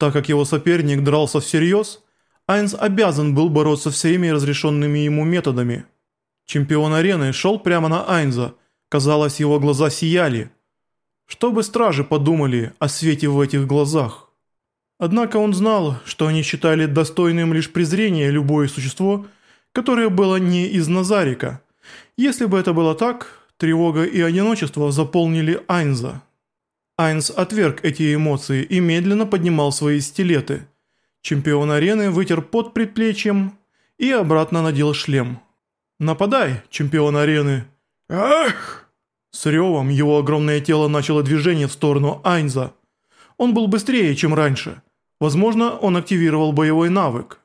Так как его соперник дрался всерьез, Айнс обязан был бороться всеми разрешенными ему методами. Чемпион арены шел прямо на Айнза, казалось, его глаза сияли. Что бы стражи подумали о свете в этих глазах? Однако он знал, что они считали достойным лишь презрения любое существо, которое было не из Назарика. Если бы это было так, тревога и одиночество заполнили Айнза. Айнс отверг эти эмоции и медленно поднимал свои стилеты. Чемпион арены вытер под предплечьем и обратно надел шлем. «Нападай, чемпион арены!» «Ах!» С ревом его огромное тело начало движение в сторону Айнза. Он был быстрее, чем раньше – Возможно, он активировал боевой навык.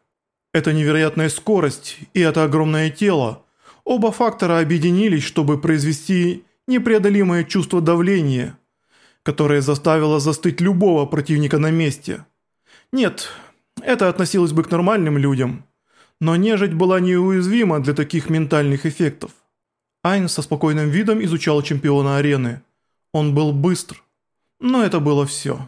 Это невероятная скорость и это огромное тело. Оба фактора объединились, чтобы произвести непреодолимое чувство давления, которое заставило застыть любого противника на месте. Нет, это относилось бы к нормальным людям. Но нежить была неуязвима для таких ментальных эффектов. Айн со спокойным видом изучал чемпиона арены. Он был быстр. Но это было все.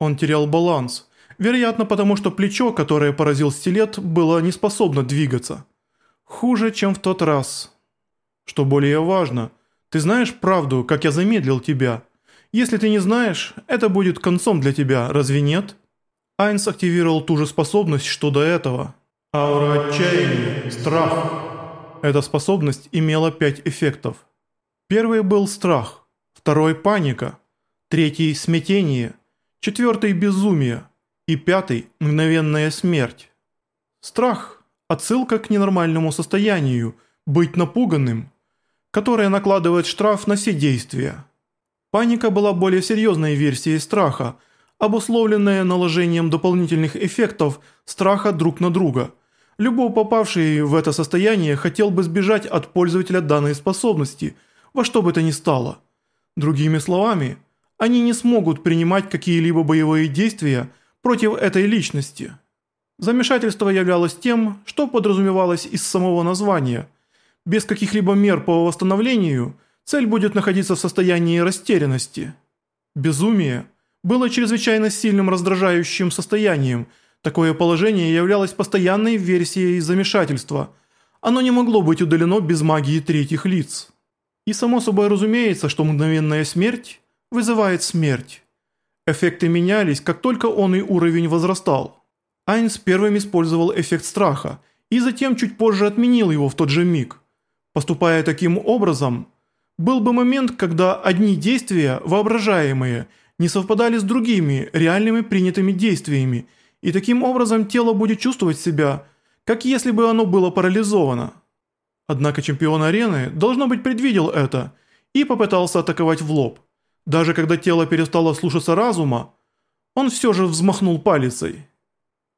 Он терял баланс – Вероятно, потому что плечо, которое поразил стилет, было не способно двигаться. Хуже, чем в тот раз. Что более важно, ты знаешь правду, как я замедлил тебя. Если ты не знаешь, это будет концом для тебя, разве нет? Айнс активировал ту же способность, что до этого. Аура отчаяния, страх. Эта способность имела пять эффектов. Первый был страх, второй паника, третий смятение, четвертый безумие – и пятый – мгновенная смерть. Страх – отсылка к ненормальному состоянию, быть напуганным, которое накладывает штраф на все действия. Паника была более серьезной версией страха, обусловленная наложением дополнительных эффектов страха друг на друга. Любой попавший в это состояние хотел бы сбежать от пользователя данной способности, во что бы то ни стало. Другими словами, они не смогут принимать какие-либо боевые действия – против этой личности. Замешательство являлось тем, что подразумевалось из самого названия. Без каких-либо мер по восстановлению цель будет находиться в состоянии растерянности. Безумие было чрезвычайно сильным раздражающим состоянием, такое положение являлось постоянной версией замешательства. Оно не могло быть удалено без магии третьих лиц. И само собой разумеется, что мгновенная смерть вызывает смерть. Эффекты менялись, как только он и уровень возрастал. Айнс первым использовал эффект страха и затем чуть позже отменил его в тот же миг. Поступая таким образом, был бы момент, когда одни действия, воображаемые, не совпадали с другими, реальными принятыми действиями, и таким образом тело будет чувствовать себя, как если бы оно было парализовано. Однако чемпион арены, должно быть, предвидел это и попытался атаковать в лоб – даже когда тело перестало слушаться разума, он все же взмахнул палицей.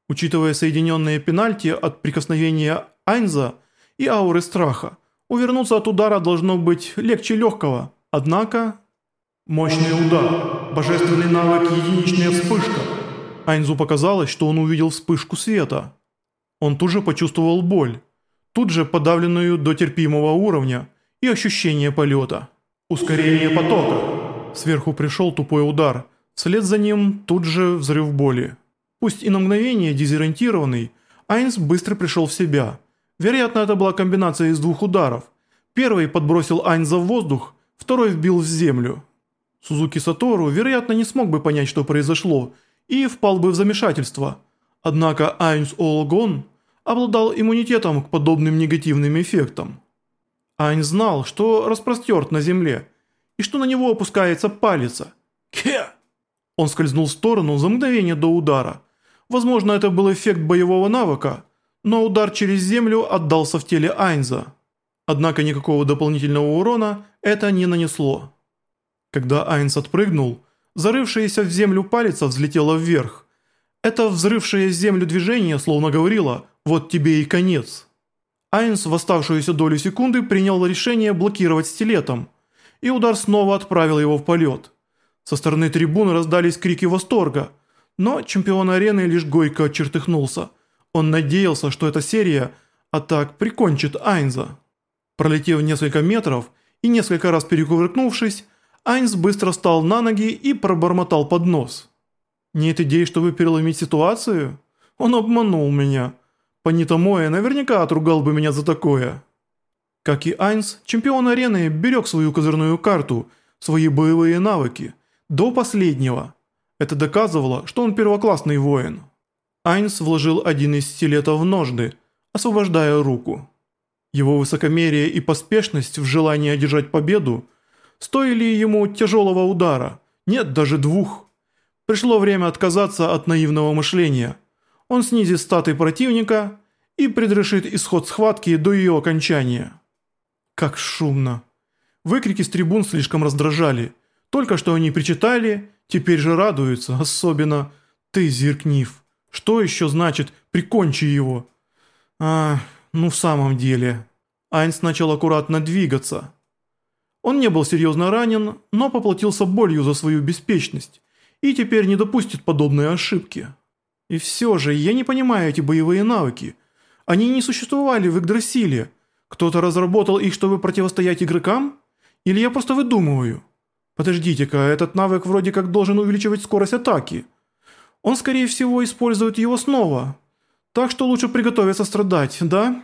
Учитывая соединенные пенальти от прикосновения Айнза и ауры страха, увернуться от удара должно быть легче легкого, однако... Мощный удар, божественный навык единичная вспышка. Айнзу показалось, что он увидел вспышку света. Он тут же почувствовал боль, тут же подавленную до терпимого уровня и ощущение полета. Ускорение потока. Сверху пришел тупой удар. Вслед за ним тут же взрыв боли. Пусть и на мгновение дезориентированный, Айнс быстро пришел в себя. Вероятно, это была комбинация из двух ударов. Первый подбросил Айнза в воздух, второй вбил в землю. Сузуки Сатору, вероятно, не смог бы понять, что произошло, и впал бы в замешательство. Однако Айнс Олгон обладал иммунитетом к подобным негативным эффектам. Айнс знал, что распростерт на земле – и что на него опускается палец. Ке! Он скользнул в сторону за мгновение до удара. Возможно, это был эффект боевого навыка, но удар через землю отдался в теле Айнза. Однако никакого дополнительного урона это не нанесло. Когда Айнс отпрыгнул, зарывшаяся в землю палец взлетела вверх. Это взрывшее землю движение словно говорило «вот тебе и конец». Айнс в оставшуюся долю секунды принял решение блокировать стилетом – и удар снова отправил его в полет. Со стороны трибуны раздались крики восторга, но чемпион арены лишь горько чертыхнулся. Он надеялся, что эта серия атак прикончит Айнза. Пролетев несколько метров и несколько раз перекувыркнувшись, Айнс быстро встал на ноги и пробормотал под нос. Нет идей, чтобы переломить ситуацию? Он обманул меня. Панита Моя наверняка отругал бы меня за такое. Как и Айнс, чемпион арены берег свою козырную карту, свои боевые навыки, до последнего. Это доказывало, что он первоклассный воин. Айнс вложил один из стилетов в ножны, освобождая руку. Его высокомерие и поспешность в желании одержать победу стоили ему тяжелого удара, нет, даже двух. Пришло время отказаться от наивного мышления. Он снизит статы противника и предрешит исход схватки до ее окончания. Как шумно. Выкрики с трибун слишком раздражали. Только что они причитали, теперь же радуются, особенно ты, Зиркнив. Что еще значит «прикончи его»? А, ну в самом деле. Айнс начал аккуратно двигаться. Он не был серьезно ранен, но поплатился болью за свою беспечность и теперь не допустит подобные ошибки. И все же, я не понимаю эти боевые навыки. Они не существовали в Игдрасиле. Кто-то разработал их, чтобы противостоять игрокам? Или я просто выдумываю? Подождите-ка, этот навык вроде как должен увеличивать скорость атаки. Он скорее всего использует его снова. Так что лучше приготовиться страдать, да?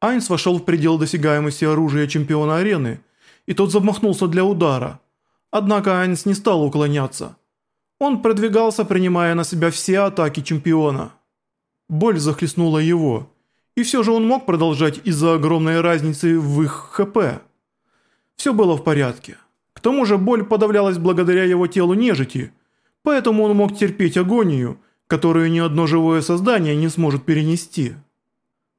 Айнс вошел в предел досягаемости оружия чемпиона арены, и тот замахнулся для удара. Однако Айнс не стал уклоняться. Он продвигался, принимая на себя все атаки чемпиона. Боль захлестнула его, и все же он мог продолжать из-за огромной разницы в их ХП. Все было в порядке. К тому же боль подавлялась благодаря его телу нежити, поэтому он мог терпеть агонию, которую ни одно живое создание не сможет перенести.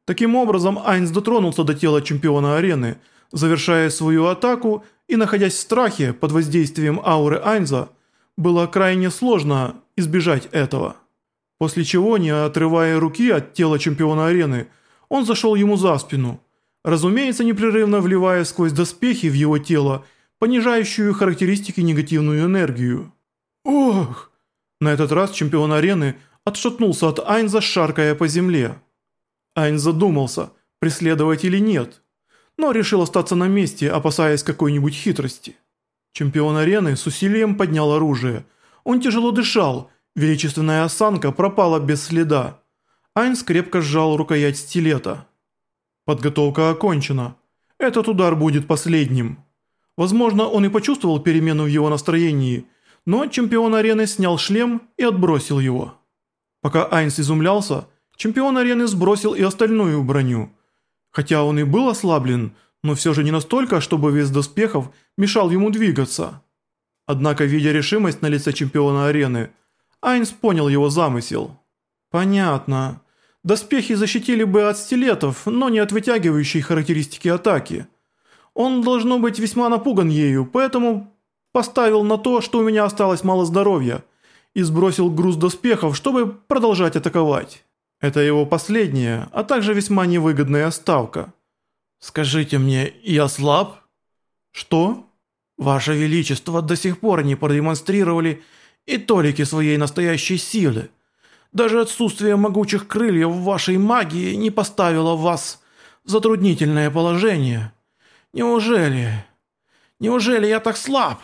Таким образом, Айнс дотронулся до тела чемпиона арены, завершая свою атаку и находясь в страхе под воздействием ауры Айнза, было крайне сложно избежать этого. После чего, не отрывая руки от тела чемпиона арены, он зашел ему за спину, разумеется, непрерывно вливая сквозь доспехи в его тело понижающую характеристики негативную энергию. Ох! На этот раз чемпион арены отшатнулся от Айнза, шаркая по земле. Айн задумался, преследовать или нет, но решил остаться на месте, опасаясь какой-нибудь хитрости. Чемпион арены с усилием поднял оружие. Он тяжело дышал, величественная осанка пропала без следа. Айнс крепко сжал рукоять стилета. Подготовка окончена. Этот удар будет последним. Возможно, он и почувствовал перемену в его настроении, но чемпион арены снял шлем и отбросил его. Пока Айнс изумлялся, чемпион арены сбросил и остальную броню. Хотя он и был ослаблен, но все же не настолько, чтобы вес доспехов мешал ему двигаться. Однако, видя решимость на лице чемпиона арены, Айнс понял его замысел. «Понятно. Доспехи защитили бы от стилетов, но не от вытягивающей характеристики атаки. Он должно быть весьма напуган ею, поэтому поставил на то, что у меня осталось мало здоровья, и сбросил груз доспехов, чтобы продолжать атаковать. Это его последняя, а также весьма невыгодная ставка». «Скажите мне, я слаб?» «Что?» «Ваше Величество до сих пор не продемонстрировали и толики своей настоящей силы. Даже отсутствие могучих крыльев в вашей магии не поставило вас в затруднительное положение. Неужели... Неужели я так слаб?»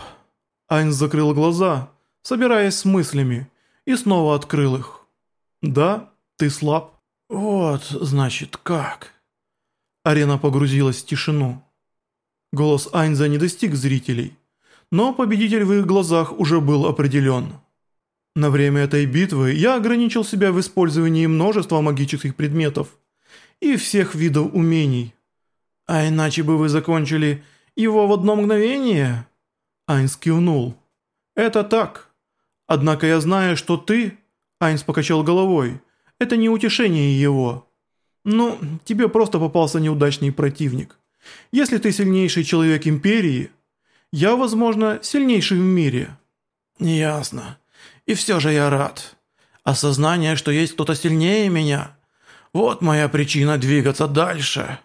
Айнс закрыл глаза, собираясь с мыслями, и снова открыл их. «Да, ты слаб». «Вот, значит, как...» Арена погрузилась в тишину. Голос Айнза не достиг зрителей, но победитель в их глазах уже был определен. На время этой битвы я ограничил себя в использовании множества магических предметов и всех видов умений. А иначе бы вы закончили его в одно мгновение? Айнс кивнул. Это так. Однако я знаю, что ты... Айнс покачал головой. Это не утешение его. Ну, тебе просто попался неудачный противник. Если ты сильнейший человек Империи, я, возможно, сильнейший в мире». «Ясно. И все же я рад. Осознание, что есть кто-то сильнее меня, вот моя причина двигаться дальше».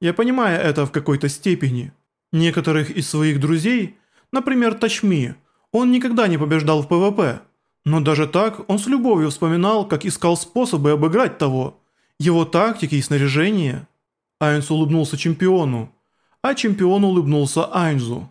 Я понимаю это в какой-то степени. Некоторых из своих друзей, например, Тачми, он никогда не побеждал в ПВП. Но даже так он с любовью вспоминал, как искал способы обыграть того – его тактики и снаряжение. Айнз улыбнулся чемпиону, а чемпион улыбнулся Айнзу.